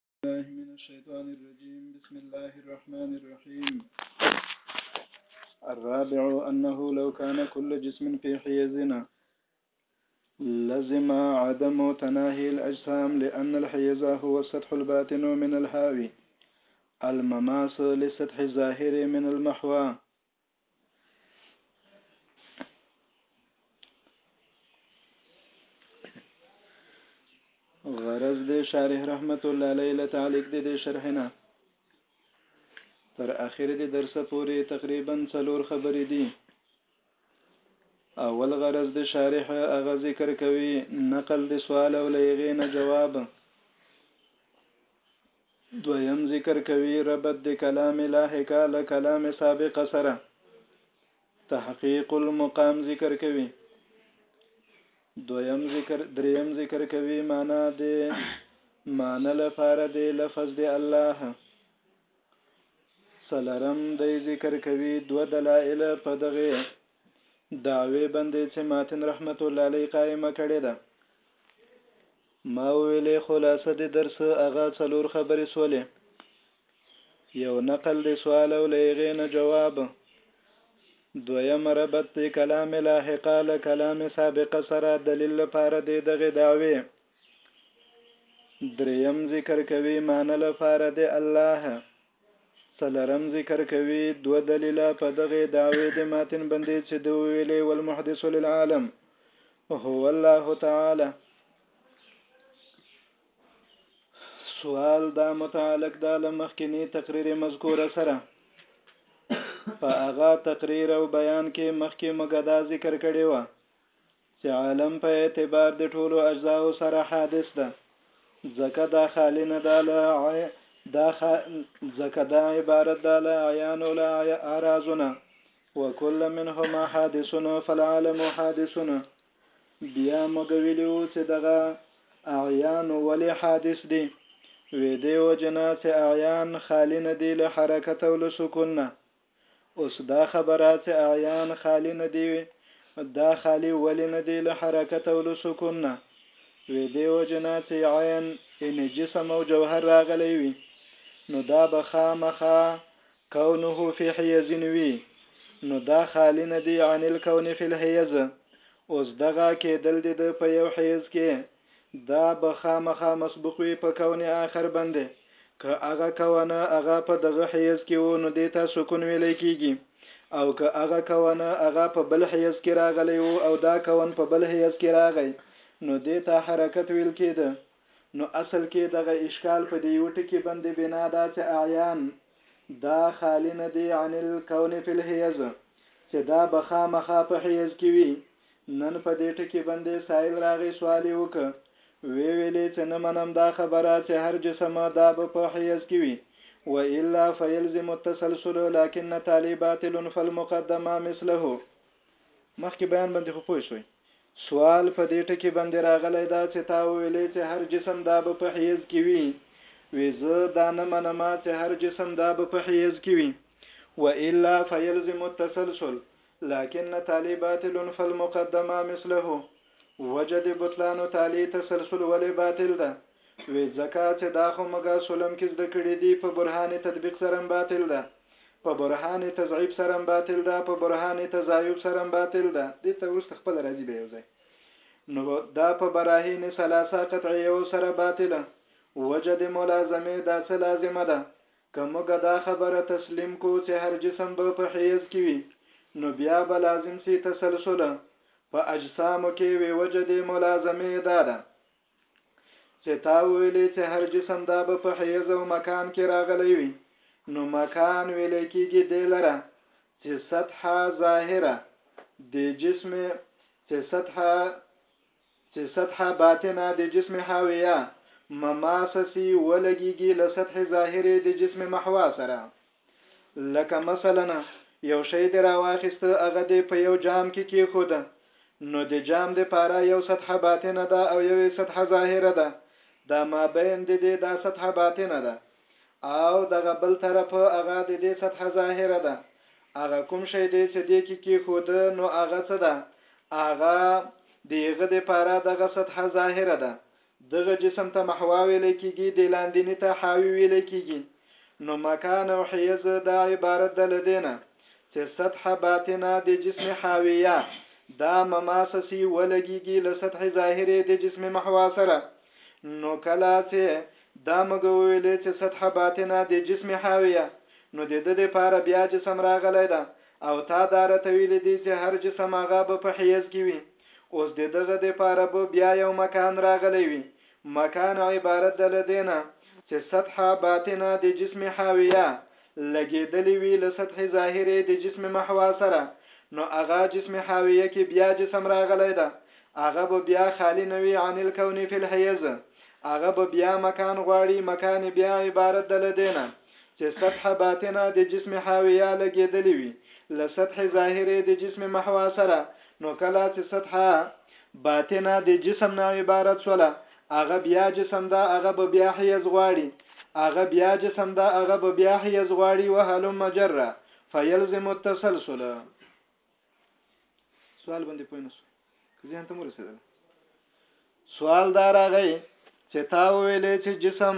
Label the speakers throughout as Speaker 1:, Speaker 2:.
Speaker 1: الله من الشيطان الرجيم بسم الله الرحمن الرحيم الرابع أنه لو كان كل جسم في حيزنا لزم عدم تناهي الأجسام لأن الحيز هو السطح الباطن من الهاوي المماس للسطح الظاهر من المحوى غرض د شارح رحمت الله علیه له تعلق د دې شرح نه تر اخر د درس پورې تقریبا څلور خبرې دي اول غرض د شارح هغه ذکر کوي نقل د سوال او لغې نه جواب دویم ذکر کوي ربط د کلام لاحقه له کلام سابقه سره تحقیق المقام ذکر کوي دویم ذکر دریم ذکر کوي معنا د معنا لپاره د لفظ د الله سلرم د ذکر کوي دو دلائل په دغه دعوی باندې چې ماتن رحمت الله علیه قائمه کړې ده ما ویلې خلاصه د درس هغه څلور خبرې سولې یو نقل د سوال او لېغې نه جواب دویم ربط د کلام لاحقه له کلام سابقه سره دلیل لپاره د دغه دعوی دریم ذکر کوي معنی لپاره د الله څلورم ذکر کوي دوه دليله په دغه دعوې د ماتن بندې چې د ویلې والمحدث للعالم هو الله تعالی سوال دا متعلق دا لمخکنی تقریر مذکوره سره په هغه تقریر او بیان کې مخکې مګدا ذکر کړي و چې عالم په اعتبار د ټولو اجزاو سره حادث ده ځکه دا خالی نه ده له دا خ... ځکه دا عبارت ده له عیان او له اعراضونه وکل منهما حادثون فالعالم حادثون بیا موږ ویلو چې دغه اعیان ولې حادث دي وې دې وجنا چې اعیان خالی نه دي له حرکت او له سکون نه اوس دا خبره چې اعیان خالي نه دي وي دا خالي ولې نه دي له حرکت او له سکون نه وې دې وجې نه چې عین ان جسم او جوهر راغلی وي نو دا به خامخا کونه فی حیزین وي نو دا خالی نه دی عن الکون فی الحیز اوس دغه کېدل دی د په یو حیز کې دا به خامخا مسبوق وي په کون آخر باندې که هغه کونه هغه په دغه حیز کې وو نو دیتا سکون ویل کیږي او که هغه کونه هغه په بل حیز کې راغلی وو او دا کون په بل حیز کې راغی نو دیتا حرکت ویل کیده نو اصل کې دغه اشکال په دې یو ټکي باندې بنا دا چې اعیان دا خالی نه دی عن الکون فی الحیز چې دا بخامخا په حیز کې وي نن په دې ټکي باندې سائل راغی سوال یې وکه وې ویلې چې نه منم دا خبره چې هر جسم دا به په حیز کې وي و الا فیلزم التسلسل لكن تالي باطل فالمقدمه مثله مخکې بیان باندې خو پوه شوي سوال په دې ټکی باندې راغلی دا چې تا ویلې چې هر جسم دا به په حیز کې وي وې زه دا نه منم چې هر جسم دا به په حیز کې وي و الا فیلزم التسلسل لكن تالي باطل فالمقدمه مثله وجه د بطلان تالي تسلسل ولې باطل ده؟ وې ځکه چې دا خو موږ سلم کې زده کړي دي په برهان تطبيق سره هم باطل ده په برهان تضعيف سره هم باطل ده په برهان تزايد سره هم باطل ده دې ته ورسته خپل راځي به یو ځای نو دا په براهین ثلاثه قطعیه سره باطله وجه د ملازمه دا څه لازمه ده که موږ دا خبره تسلیم کو چې هر جسم به په حیز کې وي نو بیا به لازم سي تسلسل په اجسامو کې وي وجه دې ملازمه دا ده چې تا ویلې چې هر جسم دا به په حیز او مکان کې راغلی وي نو مکان ویل کېږي دې لره چې سطحه ظاهره د جسم چې سطحه چې سطحه باطنه د جسم حاویه، مماسسي، ولګیږي له سطحې ظاهرې د جسم محوا سره. لکه مثلاً یو شی دې راواخیسته هغه دې په یو جام کې کیښود نو د جام د پاره یو سطحه باطنه ده او یوې سطحه ظاهره ده دا مابین د دې دا سطحه باطنه ده. او دغه بل طرف هغه د دې سطح ظاهره ده هغه کوم شی دی چې دې کې کېښوده نو هغه څه ده هغه د هغه د پاره دغه سطح ظاهره ده دغه جسم ته محوا ویل کېږي د لاندینی ته حاوی ویل کېږي نو مکان او حیز دا عبارت ده لدینه چې سطح باطنه د جسم حاویه دا مماسسی ولګیږي له سطح ظاهره د جسم محوا سره نو کله چې دا موږ وویلې چې سطح باطنه د جسم حاویه نو د ده د پاره بیا جسم راغلی ده او تا دا راته ویلې دي چې هر جسم هغه به په حیز کې وي اوس د دغه د پاره به بیا یو مکان راغلی وي مکان عبارت ده له دې نه چې سطح باطنه د جسم حاویه لګیدلي وي له سطحې ظاهرې د جسم محوا سره نو هغه جسم حاویه کې بیا جسم راغلی ده هغه به بیا خالي نه وي عن الکون فی الحیز هغه به بیا مکان غواړي مکان بیا عبارت ده له دې نه چې سطح باطنه د جسم حاویه لګیدلي وي له سطح ظاهرې د جسم محوا سره نو کله چې سطح باطنه د جسم نه عبارت سوله هغه بیا جسم ده هغه به بیا حیض غواړي هغه بیا جسم ده هغه به بیا حیض غواړي وهلم جره فیلزم التسلسل سوال باندې پوه نه شو ځان ته مرسته سوال دار هغه چې تا ویلې چې جسم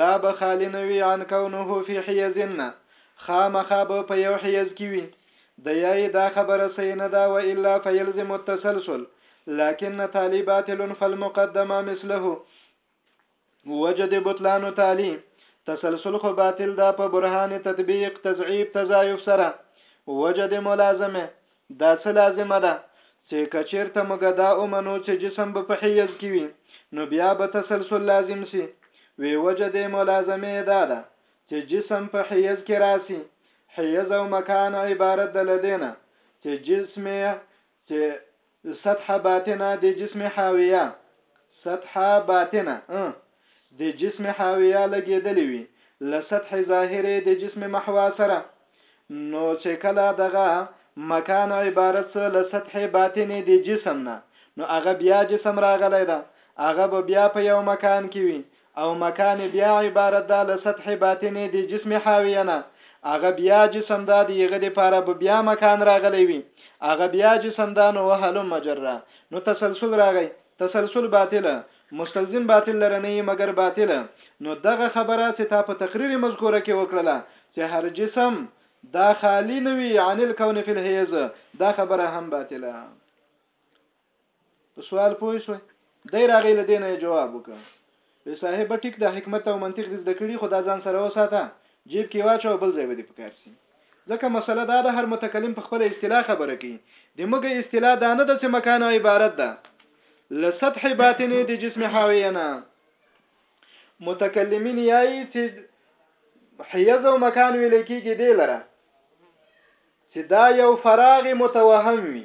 Speaker 1: دا به خالی نه وي عن کونه فی حیزن خامخا به په یو حیز کې وي د یای دا خبره صحیح نه ده و الا فیلزم التسلسل لكن تالي باطل فالمقدمه مثله وجد بطلان تالي تسلسل خو باطل ده په برهان تطبیق تضعیف تضایف سره وجد ملازمه دا څه لازمه ده چې کچیرته موږ دا اومنو چې جسم به په حیز کې وي نو بیا به تسلسل لازم سي وی وجد ملازمه دا ده چې جسم په حیز کې راسي حیز او مکان عبارت ده لدینه چې جسم چې سطح باطنه د جسم حاویه سطح باطنه د جسم حاویه لګېدلې وي له سطح ظاهرې د جسم محوا سره نو چې کله دغه مکان عبارت سره له سطح باطنې د جسم نه نو هغه بیا جسم راغلی ده هغه به بیا په یو مکان کې وي او مکان بیا عبارت ده له سطح باطنې دې جسم حاویه نه هغه بیا جسم ده د هغه لپاره به بیا مکان راغلی وي هغه بیا جسم ده نو وهلم جره نو تسلسل راغی تسلسل باطله مستلزم باطل لره نه مګر باطله نو دغه خبره چې تا په تقریر مذکوره کې وکړله چې هر جسم دا خالی نوی عن الكون فی الحیز دا خبره هم باطله په سوال پوه شوي دی راغی له دینه جواب وکړ وی صاحب ټیک د حکمت او منطق د زده کړي خدا ځان سره وساته جیب کې واچو بل ځای به دې پکار سي ځکه مسله دا ده هر متکلم په خپل اصطلاح خبره کوي د موږ اصطلاح دا نه ده چې مکان عبارت ده لسطح باطنی د جسم حاوینا متکلمین یای چې حیز او مکان ویل کېږي دی لره چې دا یو فراغ متوهم وي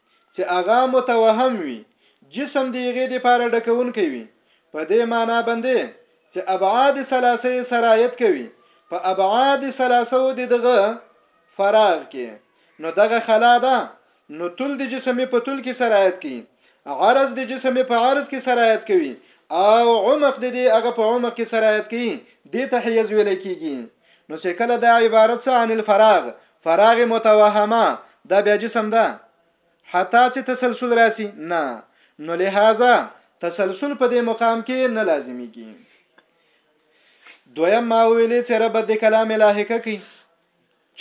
Speaker 1: چې هغه متوهم وي جسم د هغې لپاره ډکونکی وي په دې معنا باندې چې ابعاد ثلاثه سرایت کوي په ابعاد ثلاثه د دغه فراغ کې نو دغه خلا ده نو تل د جسم په تل کې سرایت کوي عرض د جسم په عرض کې سرایت کوي او عمق د دې هغه په عمق کې سرایت کوي د تحیز ویل کیږي نو چې کله دا عبارت څه عن الفراغ فراغ متوهمه دا بیا جسم ده حتی چې تسلسل راسي نه نو لهذا تسلسل په دې مقام کې نه لازمیږي دویم ما ویلې چې رب د کلام لاحقه کی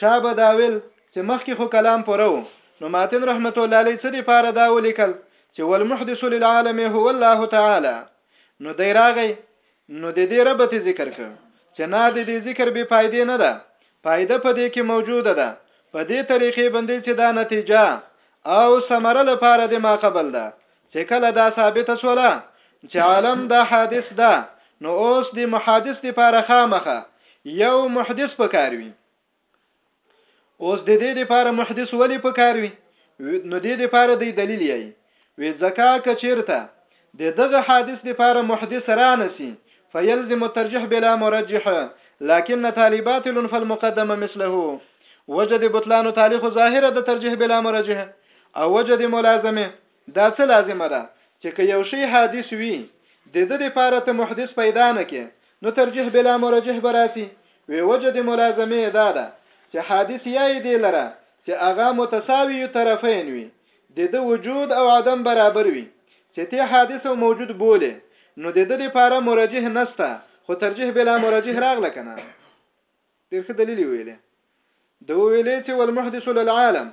Speaker 1: چا به دا ویل چې مخکې خو کلام پوره و نو ماتن رحمت الله علیه څه دی پاره دا ولیکل چې والمحدث للعالم هو الله تعالی نو دی راغی نو د دې ربط ذکر کړ چې نه د دې ذکر به فائدې نه ده فائده په دې کې موجوده ده په دې طریقې باندې چې دا نتیجه او ثمره لپاره د ما قبل ده چې کله دا ثابت سوله چې عالم دا حادث ده نو اوس د محادث لپاره خامخه یو محدث پکاروي اوس د دې لپاره محدث ولی پکاروي نو دې لپاره دی دلیل یې وی ځکه کچیرته د دغه حادث لپاره محدث را نسی فيلزم الترجيح بلا مرجح لكن تالي باطل فالمقدمه مثله وجد بطلان تالي خو ظاهره د ترجيح بلا مرجح او وجد ملازمه دا څه لازمه ده چې که یو شی حادث وي دده دپاره ته محدث پیدا نه کې نو ترجیح بلا مرجح به راسي وې وجه د ملازمې یې دا ده چې حادث یایې دې لره چې هغه متساوی الطرفین وي دده وجود او عدم برابر وي چې تې حادث او موجود بولې نو دده دپاره مرجح نسته خو ترجیح بلا مرجح راغله کنه. ډېر ښه دليل يې ويلې. ده وويلې چې والمحدث للعالم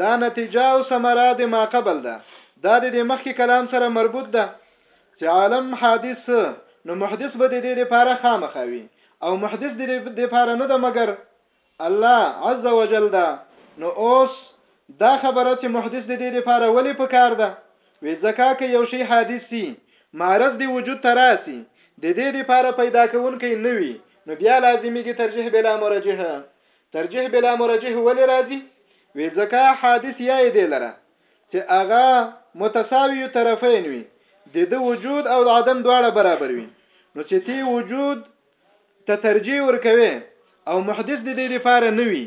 Speaker 1: دا نتيجه او ثمره د ما قبل ده. دا د دې مخکې کلام سره مربوط ده چې عالم حادث نو محدث به د دې لپاره خامخا وي او محدث د دې لپاره نه ده مګر الله عز وجل ده. نو اوس دا خبره چې محدث د دې لپاره ولې پکار ده وي ځکه که یو شي حادث سي معرض دي وجود ته راسي ددې دپاره پیدا کوونکی نه وي نو بیا لازمیږي ترجیح بلا مرجح ترجیح بلا مرجح ولې راځي وي ځکه حادث یای دې لره چې هغه متساوي طرفین وي دده وجود او عدم دواړه برابر وي نو چې تي وجود ته ترجیح ورکوې او محدث د دې لپاره نه وي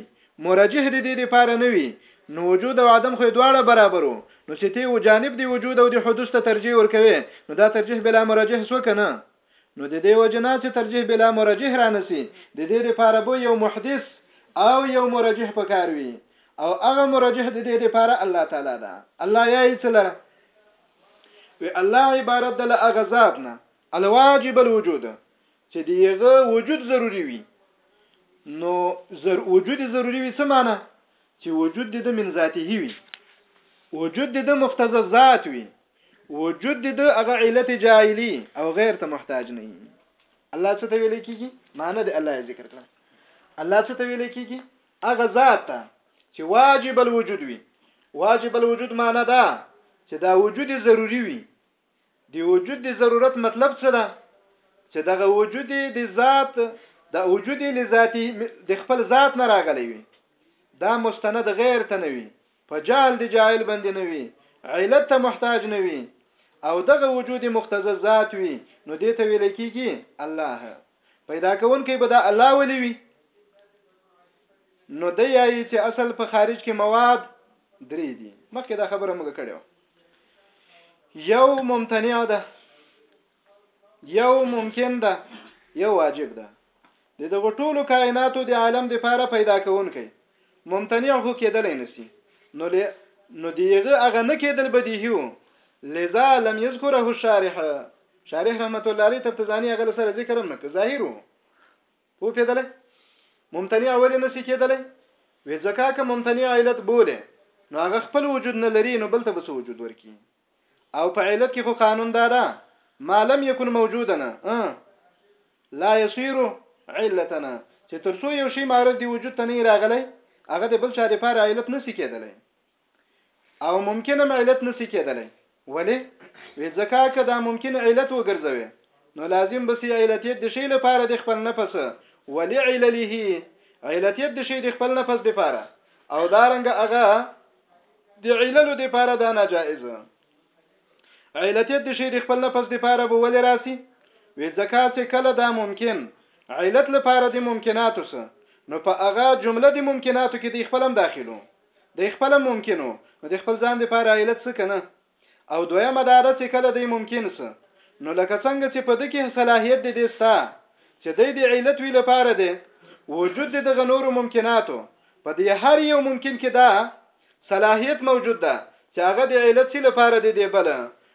Speaker 1: مرجح د دې لپاره نه وي نو وجود او عدم خو دواړه برابر وو نو چې ته و جانب دی وجود او د حدوث ته ترجیح ورکوي نو دا ترجیح بلا مرجح سو کنه نو د دې وجنا چې ترجیح بلا مرجح رانسی د دې لپاره بو یو محدث او یو مرجح پکار وي او هغه مرجح د دې لپاره الله تعالی دا الله یې څلره وی الله عبارت د هغه ذات نه الواجب الوجود چې د یغه وجود ضروری وي نو زر وجود ضروری وي څه معنی چې وجود د من ذاته وي وجود د مختزه ذات وي وجود د هغه علت جاهلی او غیر ته محتاج نه وي الله څه ته ویل کیږي معنی د الله ذکر کړه الله څه ته ویل کیږي هغه ذات ته چې واجب الوجود وي واجب الوجود معنی دا چې دا وجود ضروری وي دی وجود دی ضرورت مطلب څه ده چې دغه وجود دی ذات د وجود لذاتی د خپل ذات نه راغلی وي دا مستند غیر ته نه وي په جهل دی جاهل باندې نه وي علت ته محتاج نه وي او دغه وجود مقتضی ذات وي نو دې ته ویل کیږي الله پیدا کون کې به دا الله ولي وي نو د یایي چې اصل په خارج کې مواد درې دي مخکې دا خبره موږ کړې و یو ممتنع ده یو ممکن ده یو واجب ده د دغه ټولو کائناتو د عالم د پاره پیدا کوونکی ممتنع هو کېدلی نسی نو له نو دیغه هغه نه کېدل بدیهی وو لذا لم یذکره الشارح شارح رحمت الله علیه تبتزانی هغه سره ذکر هم نه ظاهرو پوپیدلی ممتنع ولې نسی کیدلی وی ځکه که ممتنع علت بوله نو هغه خپل وجود نه لري نو بل ته بس وجود ورکی او په علت کې خو قانون دا ده ما لم يكن موجودنا لا يصير علتنا چې ترسو یو شی معرض دی وجود ته نه راغلی هغه د بل چا لپاره علت نسی کیدلی او ممکن هم علت نسی کېدلی ولی وی ځکه که دا ممکن علت وګرځوي نو لازم بسی علتیت د شی لپاره د خپل نفس ولی علله علتیت د شی د خپل نفس لپاره او دارنګ هغه د علل لپاره دا ناجائز علتیت د شی د خپل نفس لپاره به ولې راسي وی ځکه چې کله دا ممکن علت لپاره د ممکناتو سره نو په هغه جمله د ممکناتو کې د خپلم داخلو دی خپل هم ممکن و نو دی خپل ځان دی پاره علت سه کنه او دویمه دا ده چه کله دی ممکن سه نو لکه څنګه چه په دکه صلاحیت دی دی ستا چه دی دی علت وی لپاره دی وجود دی دغه نورو ممکناتو په دی هر یو ممکن کې دا صلاحیت موجود ده چې هغه د علت سی لپاره دی دی بل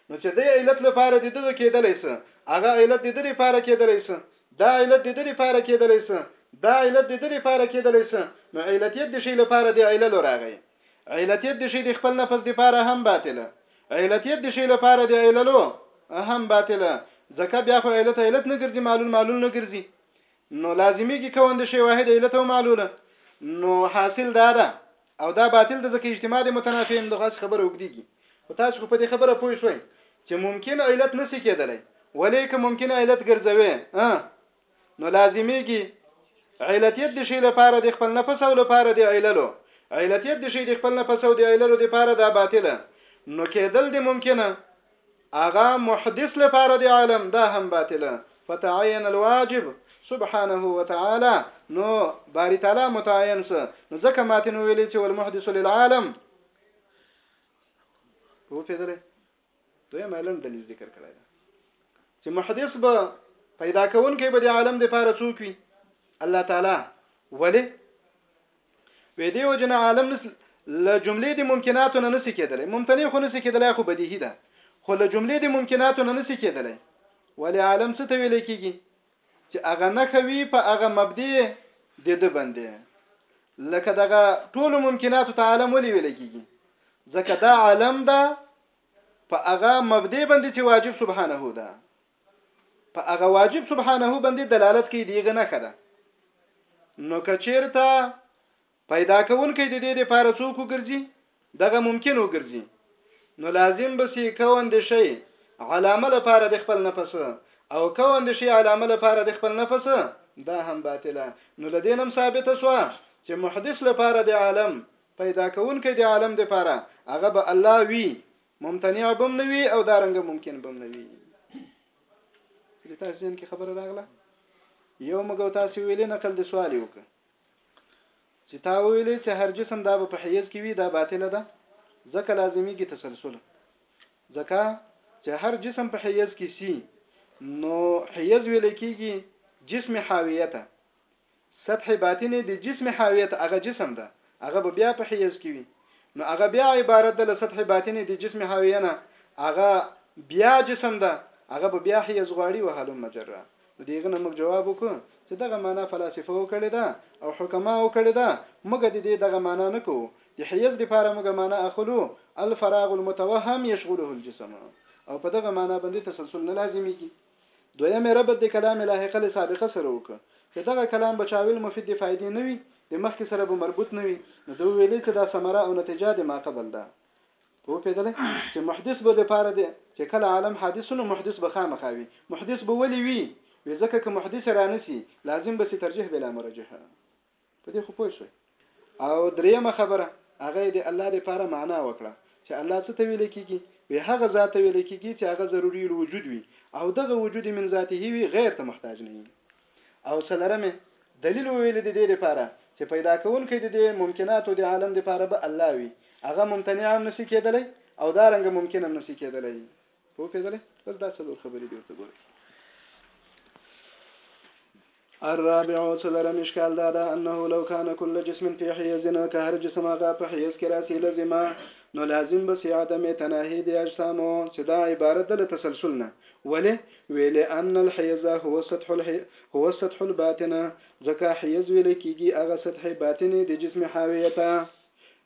Speaker 1: نو چې دی علت لپاره دی دغه کېدلی سه هغه علت دی د لپاره کېدلی سه دا علت د دې لپاره کېدلی سه دا علت د دې لپاره کېدلی سه نو علتیت د شی لپاره د علل راغی علتیت د شی د خپل نفس لپاره هم باطله علتیت د شی لپاره د عللو هم باطله ځکه بیا خو علت علت نه ګرځي معلول معلول نه ګرځي نو لازمي کې کون د شی واحد علت او معلوله نو حاصل دا ده او دا باطل د ځکه اجتماع د متنافع هم دغه خبره وګديږي خو تاسو خو په دې خبره پوه شوي چې ممکن علت نسی کېدلی ولې که ممکن علت ګرځوي نو لازميږي علتیت د شی لپاره د خپل نفس او لپاره د عللو علتیت د شی د خپل نفس او د عللو لپاره دا باطله نو کېدل د ممکنه هغه محدث لپاره د علم دا هم باطله فتعين الواجب سبحانه وتعالى نو باری تعالی متعين سه نو ځکه ماته نو ویلي چې والمحدث للعالم
Speaker 2: په پیدلې دوی مالن دلیل ذکر کړی دا چې محدث به پیدا کون کې به د عالم د پاره څوک وي الله تعالی ولی وې دې وجنه عالم نس له جملې د ممکناتو نه نسی کېدلی ممتنع خو نسی کېدلی خو بدیهی ده خو له جملې د ممکناتو نه نسی کېدلی ولی عالم څه ته ویل کېږي چې هغه نه خوي په هغه مبدی د د بندې لکه دغه ټول ممکناتو ته عالم ولې ویل کېږي ځکه دا عالم ده په هغه مبدی باندې چې واجب سبحانه ده په هغه واجب سبحانه باندې دلالت کوي دیغه نه خده نو کچیرته پیدا کون کې د دې لپاره څوک وګرځي دغه ممکن وګرځي نو لازم به سي کون دي شي علامه لپاره د خپل نفس او کون دي شي علامه لپاره د خپل نفس دا هم باطله نو لدینم ثابت سو چې محدث لپاره د عالم پیدا کون کې د عالم لپاره هغه به الله وی ممتنع بم نه وي او دا رنګ ممکن بم نه وي چې تاسو ځین کې خبره راغله یو مګو تاسو ویلې نقل د سوال یو که چې تا ویلې چې هر جسم دا په حیز کې وي دا باطله ده ځکه لازمي کې تسلسل ځکه چې هر جسم په حیز کې سي نو حیز ویل کېږي جسم حاویته سطح باطنې د جسم حاویت هغه جسم ده هغه به بیا په حیز کې وي نو هغه بیا عبارت ده له سطح باطنې د جسم حاویه نه هغه بیا جسم ده هغه به بیا حیز غواړي و هلم جره نو د هغه نه موږ جواب وکړو چې دغه معنا فلاسفه وکړې ده او حکما وکړې ده موږ د دې دغه معنا نه کوو د حیز لپاره موږ معنا اخلو الفراغ المتوهم یشغله الجسم او په دغه معنا باندې تسلسل نه لازمیږي دویم یې ربط د کلام لاحقه له سابقه سره وکړ، که دغه کلام به چاویل مفید د فایدې نه وي، د مخکې سره به مربوط نه وي، نو ده وویلې چې دا ثمره او نتیجه د ما قبل ده. پوهپېدلې؟ چې محدث به د پاره د چې کله عالم حادث شو نو محدث به خامخا وي. محدث به ولې وي؟ وي ځکه که محدث رانه سي، لازم به سي ترجیح بلا مرجح. په دې خو پوه شوي او درېیمه خبره هغه یې د الله لپاره معنا وکړه چې الله څه ته ویل کېږي وی هغه ذات ته ویل کېږي چې هغه ضروري الوجود وي او دغه وجود من ذاته وي غیر ته محتاج نه وي او څلرمه دلیل ویل د دې لپاره چې پیدا کوونکی د دې ممکناتو د عالم لپاره به الله وي هغه ممتنع هم نسی کېدلی او دا رنګ ممکن هم نسی کېدلی پوهېدلې بس دا څلور خبرې دي ورته ګورئ الرابع څلورم اشکال دا ده انه لو کان کل جسم فی حیز نو که هر جسم هغه په حیز کې راسي لازمه نو لازم به سي عدم تناهي د اجسامو چې دا عبارت ده له تسلسل نه ولې ویلې ان الحیز هو سطح الحی هو سطح الباطن ځکه حیز ویل کیږي هغه سطح باطنی د جسم حاویته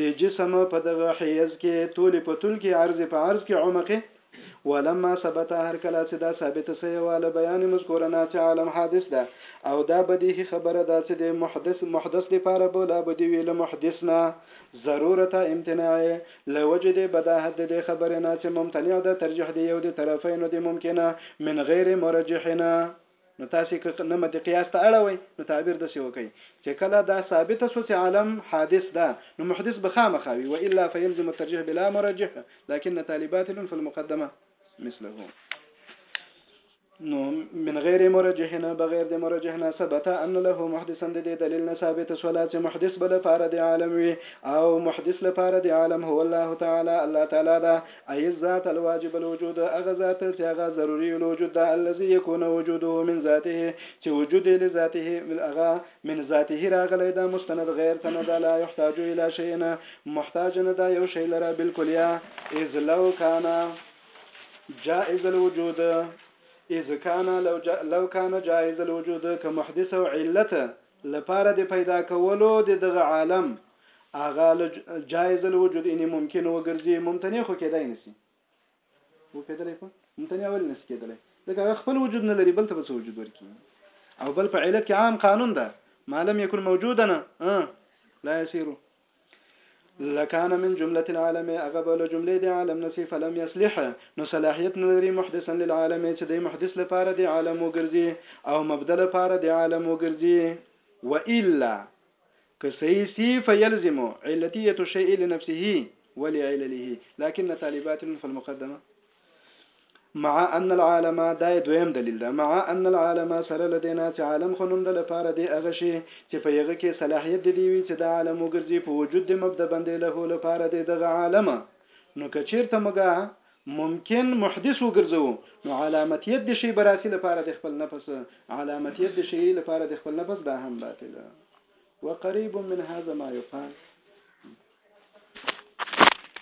Speaker 2: د جسم په دغه حیز کې تولې په تول کې عرضې په عرض کې عمقې ولما ثبت هر کله چې دا ثابت سوی وه له بیان مذکوره نه چې عالم حادث ده او دا بدیهي خبره ده چې د محدث محدث لپاره به لا بدی وي له محدث نه ضرورت امتناع له وجې د بداهت د دې خبرې نه چې ممتنع ده ترجیح د یو د طرفینو د ممکنه من غیر مرجحنه نو تاسو که نمت قیاس ته اړوي نو تعبیر دسې وکړي چې کله دا ثابته سو چې عالم حادث ده نو محدث به خامخا وي والا فيلزم الترجيح بلا مرجح لكن تالي باطل فالمقدمه مثله نو من غیر مرجح نه بغیر د مرجح نه ثبت ان له محدثا د دلیل نه ثابت سولا چې محدث بل لپاره د عالم وي او محدث لپاره د عالم هو الله تعالی الله تعالی دا اي الذات الواجب الوجود هغه ذات چې هغه ضروري الوجود ده الذي يكون وجوده من ذاته چې وجود یې له ذاته من هغه من ذاته راغلی ده مستند غیر ته نه ده لا يحتاج الى شيء نه محتاج نه ده یو شی لره بالکلیا اذ لو كان جائز الوجود اذ كان لو, جا لو كان جائز الوجود كمحدث او علته لپاره د پیدا کولو د دغه عالم هغه له جایز الوجود ان ممکن وګرځي ممتنع خو کېدای نسی و کېدلای خو ممتنع ول نسی کېدلای ځکه هغه خپل وجود نه لري بل ته به څه وجود ورکي او بل په علت کې عام قانون ده ما لم يكن موجودا لا يسير لكان من جملة العالم هغه جملة دي عالم نسي فلم يصلح نو صلاحیت محدثا للعالم تدي محدث لپاره دي عالم وګرځي او مبدل لپاره دي عالم وګرځي والا كسيسي فيلزم علتيه الشيء لنفسه ولعلله لكن طالبات فالمقدمه مع ان العالم دا دویم دلیل ده مع ان العالم سره لدینا چې عالم خو نوم د لپاره دی هغه شی چې په یغه کې صلاحیت د دی وی چې د عالم وګرځي په وجود د مبدا باندې له لپاره دی دغه عالم نو کچیرته مګه ممکن محدث وګرځو نو علامتیت د شی براسی لپاره د خپل نفس علامتیت د شی لپاره د خپل نفس دا هم باطل وقریب من هذا ما يقال